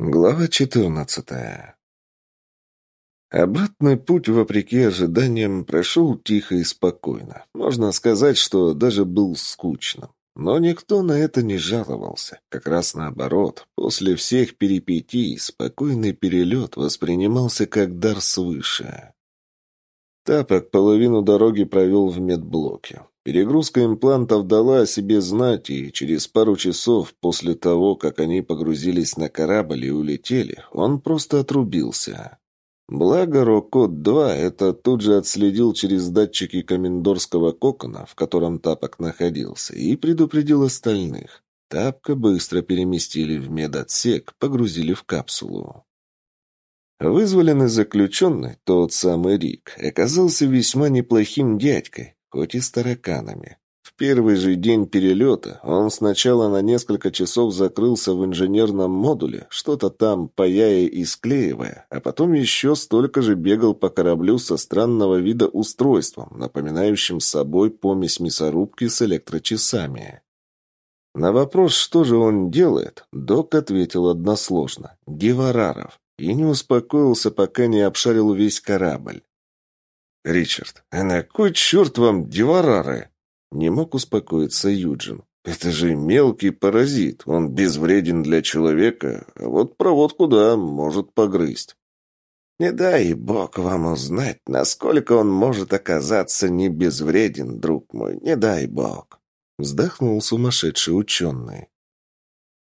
Глава 14. Обратный путь, вопреки ожиданиям, прошел тихо и спокойно. Можно сказать, что даже был скучным. Но никто на это не жаловался. Как раз наоборот, после всех перипетий спокойный перелет воспринимался как дар свыше. Тапок половину дороги провел в медблоке. Перегрузка имплантов дала о себе знать, и через пару часов после того, как они погрузились на корабль и улетели, он просто отрубился. Благо, Рокот-2 это тут же отследил через датчики комендорского кокона, в котором Тапок находился, и предупредил остальных. Тапка быстро переместили в медотсек, погрузили в капсулу. Вызволенный заключенный, тот самый Рик, оказался весьма неплохим дядькой, хоть и с тараканами. В первый же день перелета он сначала на несколько часов закрылся в инженерном модуле, что-то там паяя и склеивая, а потом еще столько же бегал по кораблю со странного вида устройством, напоминающим собой помесь мясорубки с электрочасами. На вопрос, что же он делает, док ответил односложно – Гевараров, и не успокоился, пока не обшарил весь корабль. «Ричард, а на кой черт вам деварары?» Не мог успокоиться Юджин. «Это же мелкий паразит, он безвреден для человека, а вот проводку, да, может погрызть». «Не дай бог вам узнать, насколько он может оказаться не безвреден, друг мой, не дай бог», — вздохнул сумасшедший ученый.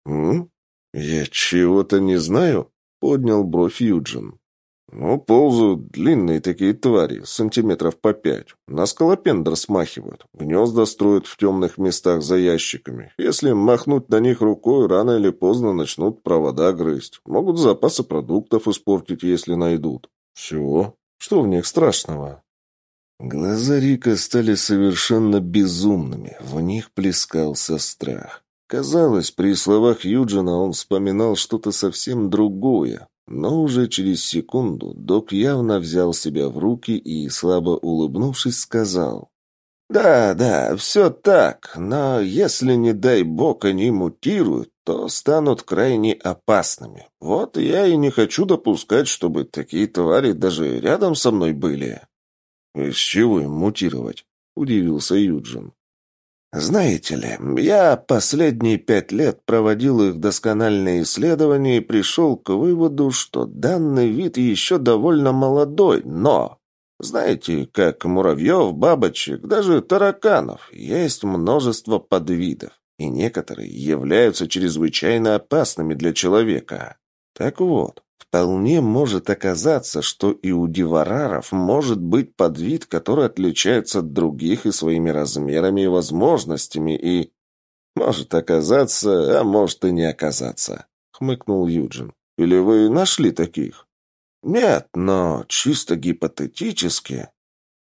«М? Я чего-то не знаю?» — поднял бровь Юджин. «Ну, ползают длинные такие твари, сантиметров по пять. На скалопендр смахивают. Гнезда строят в темных местах за ящиками. Если махнуть на них рукой, рано или поздно начнут провода грызть. Могут запасы продуктов испортить, если найдут. Все. Что в них страшного?» Глаза Рика стали совершенно безумными. В них плескался страх. Казалось, при словах Юджина он вспоминал что-то совсем другое, но уже через секунду док явно взял себя в руки и, слабо улыбнувшись, сказал. «Да, да, все так, но если, не дай бог, они мутируют, то станут крайне опасными. Вот я и не хочу допускать, чтобы такие твари даже рядом со мной были». «Из чего им мутировать?» – удивился Юджин. Знаете ли, я последние пять лет проводил их доскональные исследования и пришел к выводу, что данный вид еще довольно молодой, но... Знаете, как муравьев, бабочек, даже тараканов, есть множество подвидов, и некоторые являются чрезвычайно опасными для человека. Так вот, Вполне может оказаться, что и у дивараров может быть подвид, который отличается от других и своими размерами и возможностями, и... Может оказаться, а может и не оказаться, хмыкнул Юджин. Или вы нашли таких? Нет, но чисто гипотетически.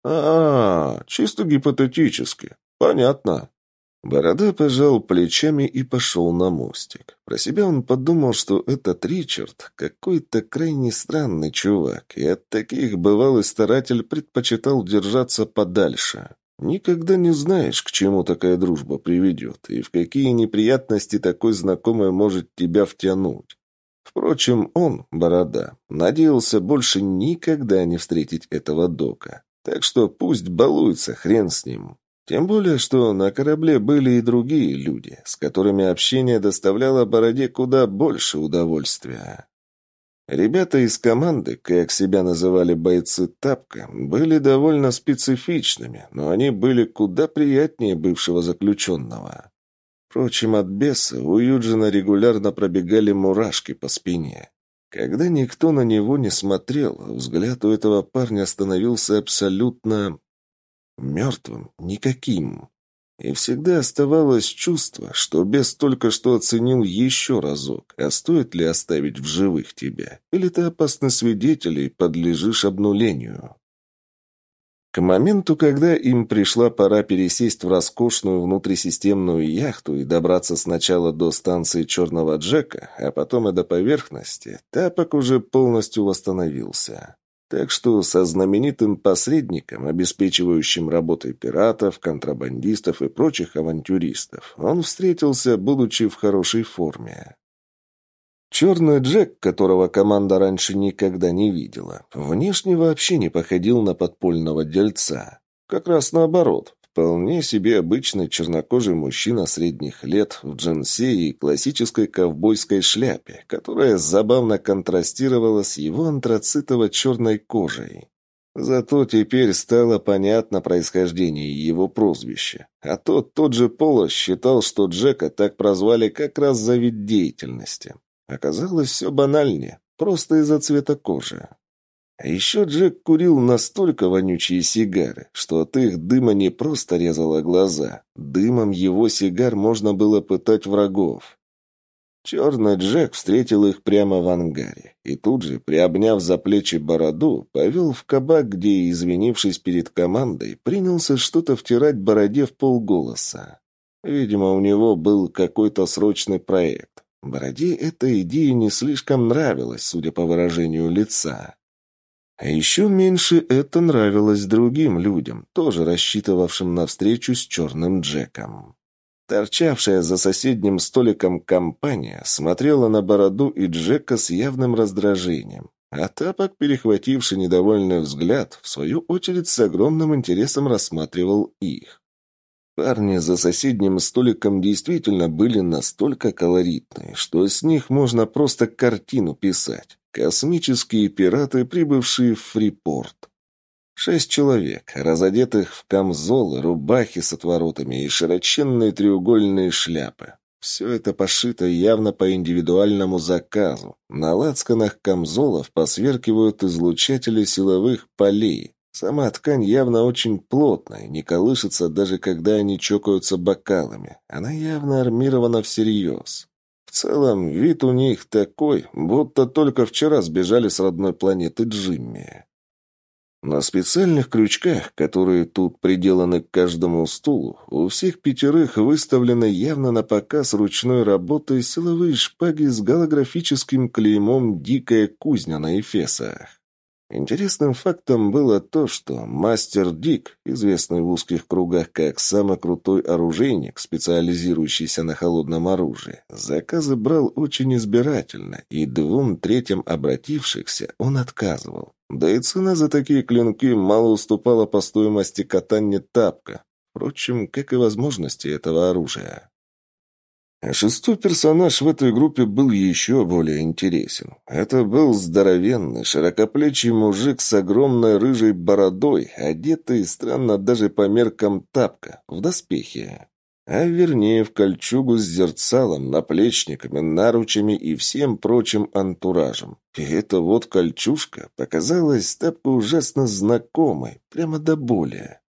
А, -а чисто гипотетически. Понятно. Борода пожал плечами и пошел на мостик. Про себя он подумал, что этот Ричард какой-то крайне странный чувак, и от таких бывалый старатель предпочитал держаться подальше. Никогда не знаешь, к чему такая дружба приведет, и в какие неприятности такой знакомый может тебя втянуть. Впрочем, он, Борода, надеялся больше никогда не встретить этого дока. Так что пусть балуется, хрен с ним. Тем более, что на корабле были и другие люди, с которыми общение доставляло Бороде куда больше удовольствия. Ребята из команды, как себя называли бойцы Тапка, были довольно специфичными, но они были куда приятнее бывшего заключенного. Впрочем, от беса у Юджина регулярно пробегали мурашки по спине. Когда никто на него не смотрел, взгляд у этого парня становился абсолютно мертвым, никаким. И всегда оставалось чувство, что бес только что оценил еще разок, а стоит ли оставить в живых тебя, или ты опасный свидетель и подлежишь обнулению. К моменту, когда им пришла пора пересесть в роскошную внутрисистемную яхту и добраться сначала до станции Черного Джека, а потом и до поверхности, Тапок уже полностью восстановился. Так что со знаменитым посредником, обеспечивающим работой пиратов, контрабандистов и прочих авантюристов, он встретился, будучи в хорошей форме. Черный Джек, которого команда раньше никогда не видела, внешне вообще не походил на подпольного дельца. Как раз наоборот. Вполне себе обычный чернокожий мужчина средних лет в джинсе и классической ковбойской шляпе, которая забавно контрастировала с его антрацитово-черной кожей. Зато теперь стало понятно происхождение его прозвища. А тот, тот же Полос считал, что Джека так прозвали как раз за вид деятельности. Оказалось, все банальнее, просто из-за цвета кожи. А еще Джек курил настолько вонючие сигары, что от их дыма не просто резало глаза. Дымом его сигар можно было пытать врагов. Черный Джек встретил их прямо в ангаре и тут же, приобняв за плечи бороду, повел в кабак, где, извинившись перед командой, принялся что-то втирать бороде в полголоса. Видимо, у него был какой-то срочный проект. Бороде эта идея не слишком нравилась, судя по выражению лица. А еще меньше это нравилось другим людям, тоже рассчитывавшим на встречу с черным Джеком. Торчавшая за соседним столиком компания смотрела на бороду и Джека с явным раздражением, а Тапок, перехвативший недовольный взгляд, в свою очередь с огромным интересом рассматривал их. Парни за соседним столиком действительно были настолько колоритные, что с них можно просто картину писать. Космические пираты, прибывшие в Фрипорт. Шесть человек, разодетых в камзолы, рубахи с отворотами и широченные треугольные шляпы. Все это пошито явно по индивидуальному заказу. На лацканах камзолов посверкивают излучатели силовых полей. Сама ткань явно очень плотная, не колышется даже когда они чокаются бокалами. Она явно армирована всерьез. В целом, вид у них такой, будто только вчера сбежали с родной планеты Джимми. На специальных крючках, которые тут приделаны к каждому стулу, у всех пятерых выставлены явно на показ ручной работы силовые шпаги с голографическим клеймом «Дикая кузня» на эфесах. Интересным фактом было то, что мастер Дик, известный в узких кругах как самый крутой оружейник, специализирующийся на холодном оружии, заказы брал очень избирательно, и двум третьим обратившихся он отказывал. Да и цена за такие клинки мало уступала по стоимости катания тапка, впрочем, как и возможности этого оружия. Шестой персонаж в этой группе был еще более интересен. Это был здоровенный, широкоплечий мужик с огромной рыжей бородой, одетый, странно даже по меркам тапка, в доспехе. А вернее, в кольчугу с зерцалом, наплечниками, наручами и всем прочим антуражем. И эта вот кольчужка показалась тапку ужасно знакомой, прямо до боли.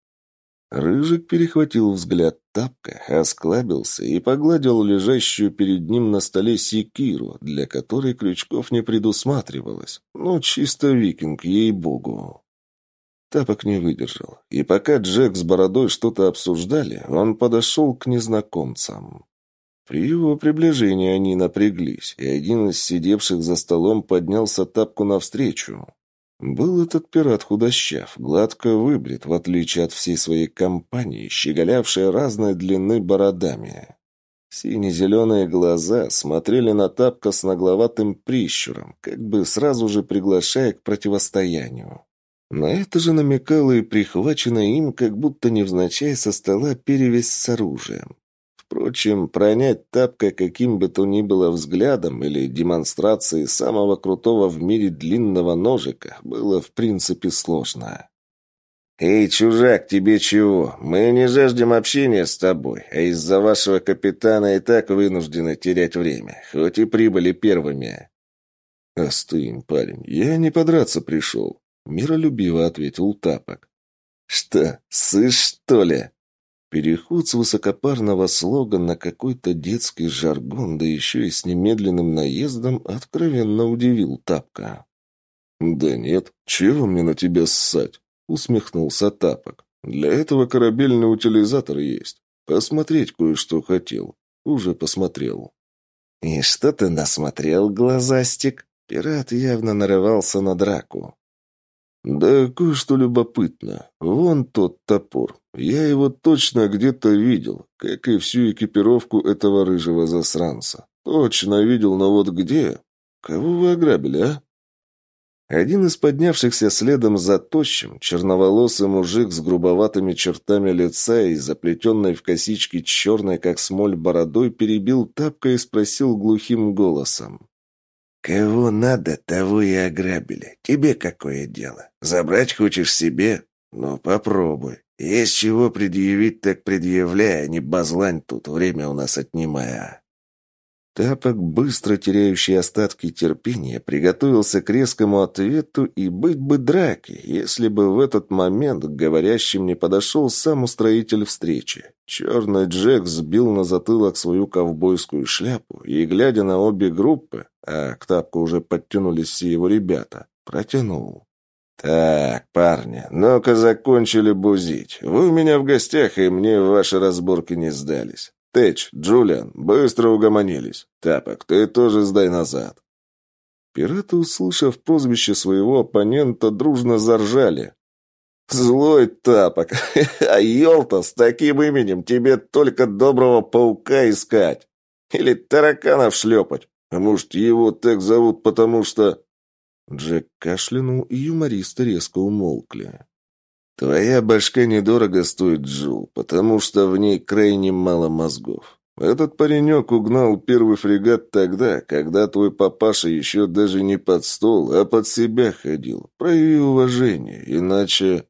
Рыжик перехватил взгляд тапка, осклабился и погладил лежащую перед ним на столе секиру, для которой крючков не предусматривалось. Ну, чисто викинг, ей-богу. Тапок не выдержал, и пока Джек с бородой что-то обсуждали, он подошел к незнакомцам. При его приближении они напряглись, и один из сидевших за столом поднялся тапку навстречу. Был этот пират худощав, гладко выбрит, в отличие от всей своей компании, щеголявшей разной длины бородами. Сине-зеленые глаза смотрели на тапка с нагловатым прищуром, как бы сразу же приглашая к противостоянию. На это же намекало и прихвачено им, как будто невзначай со стола перевесь с оружием. Впрочем, пронять тапка каким бы то ни было взглядом или демонстрацией самого крутого в мире длинного ножика было в принципе сложно. «Эй, чужак, тебе чего? Мы не жаждем общения с тобой, а из-за вашего капитана и так вынуждены терять время, хоть и прибыли первыми». «Остынь, парень, я не подраться пришел», — миролюбиво ответил Тапок. «Что, сышь, что ли?» Переход с высокопарного слога на какой-то детский жаргон, да еще и с немедленным наездом, откровенно удивил Тапка. «Да нет, чего мне на тебя ссать?» — усмехнулся Тапок. «Для этого корабельный утилизатор есть. Посмотреть кое-что хотел. Уже посмотрел». «И что ты насмотрел, глазастик?» Пират явно нарывался на драку. «Да кое-что любопытно. Вон тот топор. Я его точно где-то видел, как и всю экипировку этого рыжего засранца. Точно видел, но вот где? Кого вы ограбили, а?» Один из поднявшихся следом за тощим, черноволосый мужик с грубоватыми чертами лица и заплетенной в косички черной, как смоль, бородой перебил тапкой и спросил глухим голосом. «Кого надо, того и ограбили. Тебе какое дело? Забрать хочешь себе? Ну, попробуй. Есть чего предъявить, так предъявляй, а не базлань тут, время у нас отнимая». Тапок, быстро теряющий остатки терпения, приготовился к резкому ответу и быть бы драки, если бы в этот момент к говорящим не подошел сам устроитель встречи. Черный Джек сбил на затылок свою ковбойскую шляпу и, глядя на обе группы, а к Тапку уже подтянулись все его ребята, протянул. «Так, парни, ну-ка закончили бузить. Вы у меня в гостях, и мне ваши разборки не сдались. Тэч, Джулиан, быстро угомонились. Тапок, ты тоже сдай назад». Пираты, услышав прозвище своего оппонента, дружно заржали. «Злой тапок! А елта с таким именем тебе только доброго паука искать! Или тараканов шлепать! А может, его так зовут, потому что...» Джек кашлянул, и юмористы резко умолкли. «Твоя башка недорого стоит, Джул, потому что в ней крайне мало мозгов. Этот паренек угнал первый фрегат тогда, когда твой папаша еще даже не под стол, а под себя ходил. Прояви уважение, иначе...»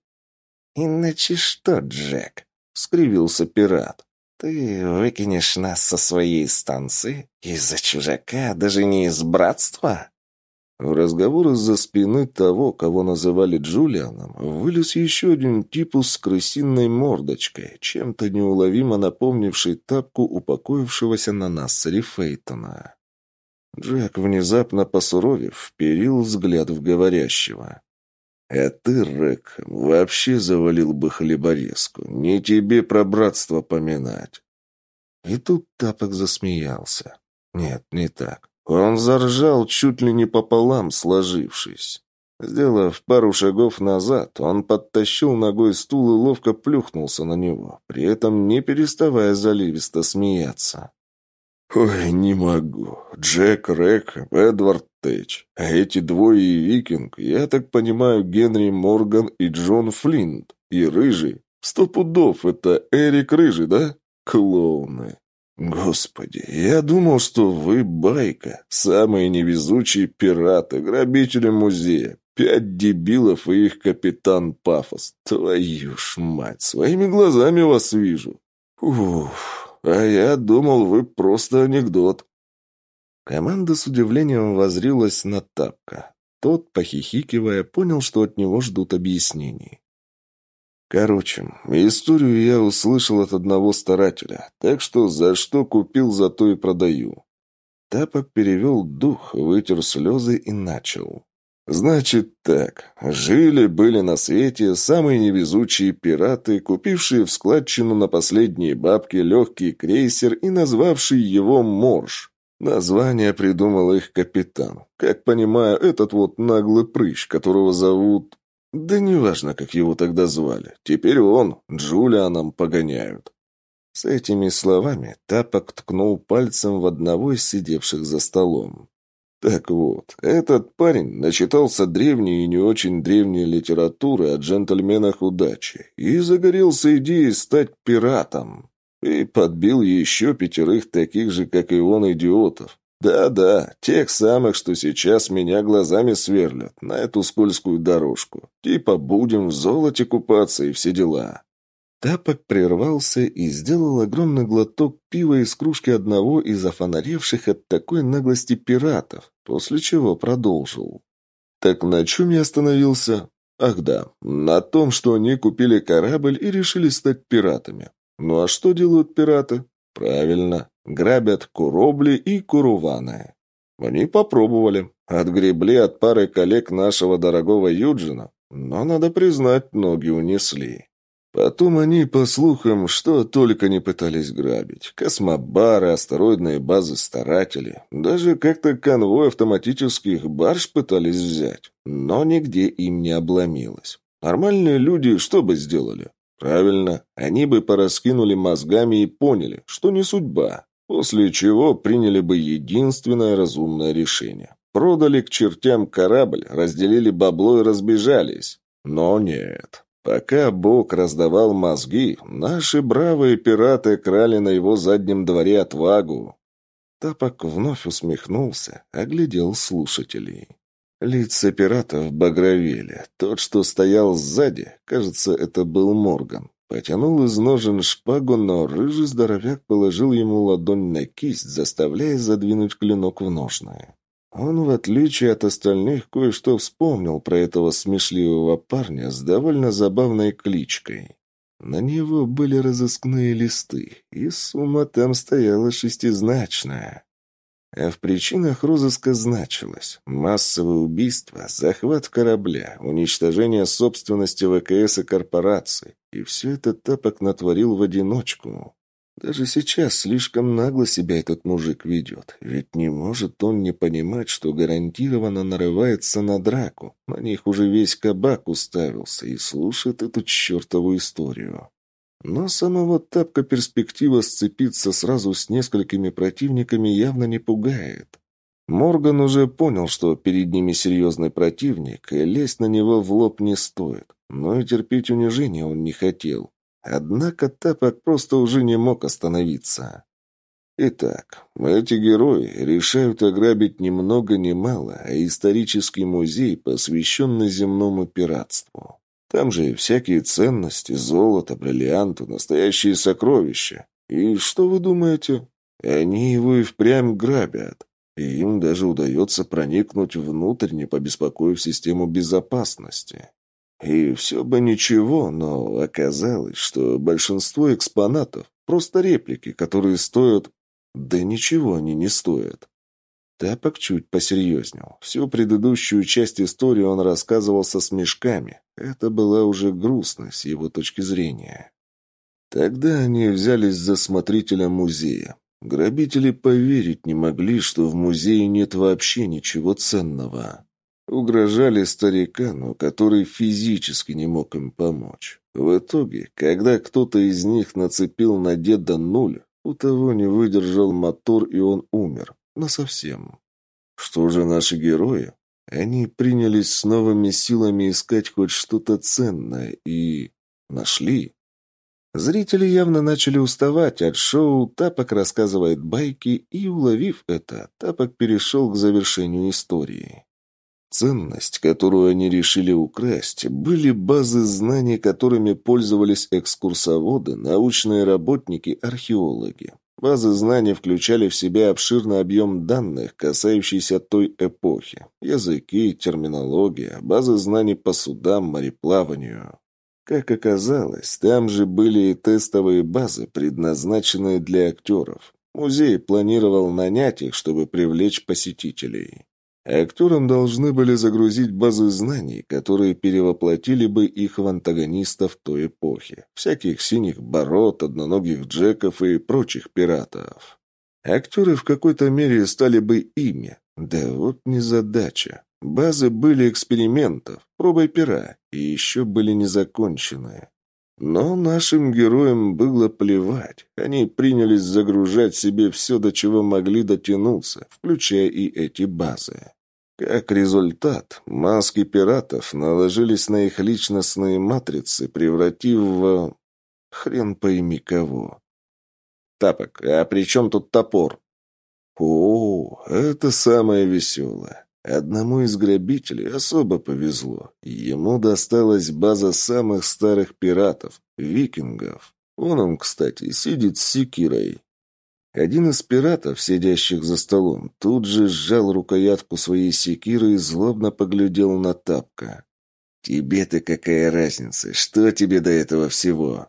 «Иначе что, Джек?» — скривился пират. «Ты выкинешь нас со своей станции? Из-за чужака, даже не из братства?» В разговор из-за спины того, кого называли Джулианом, вылез еще один типус с крысиной мордочкой, чем-то неуловимо напомнивший тапку упокоившегося на нассере Фейтона. Джек, внезапно посуровев, вперил взгляд в говорящего. «А ты, Рэк, вообще завалил бы хлеборезку. Не тебе про братство поминать». И тут Тапок засмеялся. «Нет, не так. Он заржал чуть ли не пополам, сложившись. Сделав пару шагов назад, он подтащил ногой стул и ловко плюхнулся на него, при этом не переставая заливисто смеяться. «Ой, не могу. Джек Рэк, Эдвард Тэч. А эти двое и Викинг, я так понимаю, Генри Морган и Джон Флинт. И Рыжий. Сто пудов, это Эрик Рыжий, да? Клоуны. «Господи, я думал, что вы байка, самые невезучие пираты, грабители музея, пять дебилов и их капитан Пафос. Твою ж мать, своими глазами вас вижу. Уф, а я думал, вы просто анекдот». Команда с удивлением возрилась на Тапка. Тот, похихикивая, понял, что от него ждут объяснений. Короче, историю я услышал от одного старателя, так что за что купил, за то и продаю. Тапок перевел дух, вытер слезы и начал. Значит так, жили-были на свете самые невезучие пираты, купившие в складчину на последние бабки легкий крейсер и назвавший его «Морж». Название придумал их капитан. Как понимаю, этот вот наглый прыщ, которого зовут... Да неважно, как его тогда звали. Теперь он, Джулианом погоняют. С этими словами Тапок ткнул пальцем в одного из сидевших за столом. Так вот, этот парень начитался древней и не очень древней литературы о джентльменах удачи и загорелся идеей стать пиратом. И подбил еще пятерых таких же, как и он, идиотов. Да-да, тех самых, что сейчас меня глазами сверлят на эту скользкую дорожку. Типа будем в золоте купаться и все дела. Тапок прервался и сделал огромный глоток пива из кружки одного из офонаревших от такой наглости пиратов, после чего продолжил. «Так на чем я остановился? Ах да, на том, что они купили корабль и решили стать пиратами. Ну а что делают пираты? Правильно, грабят куробли и куруваны. Они попробовали. Отгребли от пары коллег нашего дорогого Юджина, но, надо признать, ноги унесли. Потом они, по слухам, что только не пытались грабить. Космобары, астероидные базы старатели. Даже как-то конвой автоматических барж пытались взять. Но нигде им не обломилось. Нормальные люди что бы сделали? Правильно, они бы пораскинули мозгами и поняли, что не судьба, после чего приняли бы единственное разумное решение. Продали к чертям корабль, разделили бабло и разбежались. Но нет. Пока Бог раздавал мозги, наши бравые пираты крали на его заднем дворе отвагу. Тапок вновь усмехнулся, оглядел слушателей. Лица пиратов багровели. Тот, что стоял сзади, кажется, это был Морган, потянул из ножен шпагу, но рыжий здоровяк положил ему ладонь на кисть, заставляя задвинуть клинок в ножны. Он, в отличие от остальных, кое-что вспомнил про этого смешливого парня с довольно забавной кличкой. На него были разыскные листы, и сумма там стояла шестизначная. А в причинах розыска значилось массовое убийство, захват корабля, уничтожение собственности ВКС и корпораций. И все это Тапок натворил в одиночку. Даже сейчас слишком нагло себя этот мужик ведет, ведь не может он не понимать, что гарантированно нарывается на драку. На них уже весь кабак уставился и слушает эту чертову историю. Но самого Тапка перспектива сцепиться сразу с несколькими противниками явно не пугает. Морган уже понял, что перед ними серьезный противник, и лезть на него в лоб не стоит. Но и терпеть унижение он не хотел. Однако Тапок просто уже не мог остановиться. Итак, эти герои решают ограбить ни много ни мало, а исторический музей, посвященный земному пиратству. Там же всякие ценности, золото, бриллианты, настоящие сокровища. И что вы думаете? Они его и впрямь грабят. И им даже удается проникнуть внутрь, не побеспокоив систему безопасности. И все бы ничего, но оказалось, что большинство экспонатов – просто реплики, которые стоят... Да ничего они не стоят. Тапок чуть посерьезнел. Всю предыдущую часть истории он рассказывал со смешками. Это была уже грустно с его точки зрения. Тогда они взялись за смотрителя музея. Грабители поверить не могли, что в музее нет вообще ничего ценного. Угрожали старикану, который физически не мог им помочь. В итоге, когда кто-то из них нацепил на деда нуль, у того не выдержал мотор, и он умер. Насовсем. Что же наши герои? Они принялись с новыми силами искать хоть что-то ценное и... нашли. Зрители явно начали уставать от шоу «Тапок рассказывает байки», и, уловив это, Тапок перешел к завершению истории. Ценность, которую они решили украсть, были базы знаний, которыми пользовались экскурсоводы, научные работники, археологи. Базы знаний включали в себя обширный объем данных, касающийся той эпохи. Языки, терминология, базы знаний по судам, мореплаванию. Как оказалось, там же были и тестовые базы, предназначенные для актеров. Музей планировал нанять их, чтобы привлечь посетителей. Актерам должны были загрузить базы знаний, которые перевоплотили бы их в антагонистов той эпохи. Всяких синих бород, одноногих джеков и прочих пиратов. Актеры в какой-то мере стали бы ими. Да вот незадача. Базы были экспериментов, пробой пера, и еще были незаконченные. Но нашим героям было плевать. Они принялись загружать себе все, до чего могли дотянуться, включая и эти базы. Как результат, маски пиратов наложились на их личностные матрицы, превратив в... Хрен пойми кого. Тапок, а при чем тут топор? О, это самое веселое. Одному из грабителей особо повезло. Ему досталась база самых старых пиратов, викингов. Он им, кстати, сидит с секирой. Один из пиратов, сидящих за столом, тут же сжал рукоятку своей секиры и злобно поглядел на тапка. «Тебе-то какая разница? Что тебе до этого всего?»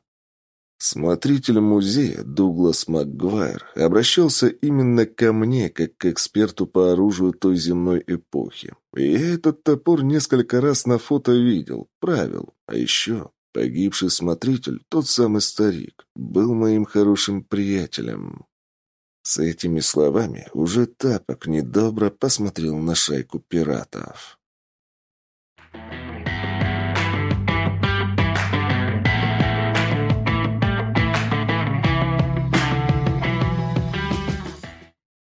Смотритель музея Дуглас МакГвайр обращался именно ко мне, как к эксперту по оружию той земной эпохи. И я этот топор несколько раз на фото видел, правил. А еще погибший смотритель, тот самый старик, был моим хорошим приятелем. С этими словами уже тапок недобро посмотрел на шайку пиратов.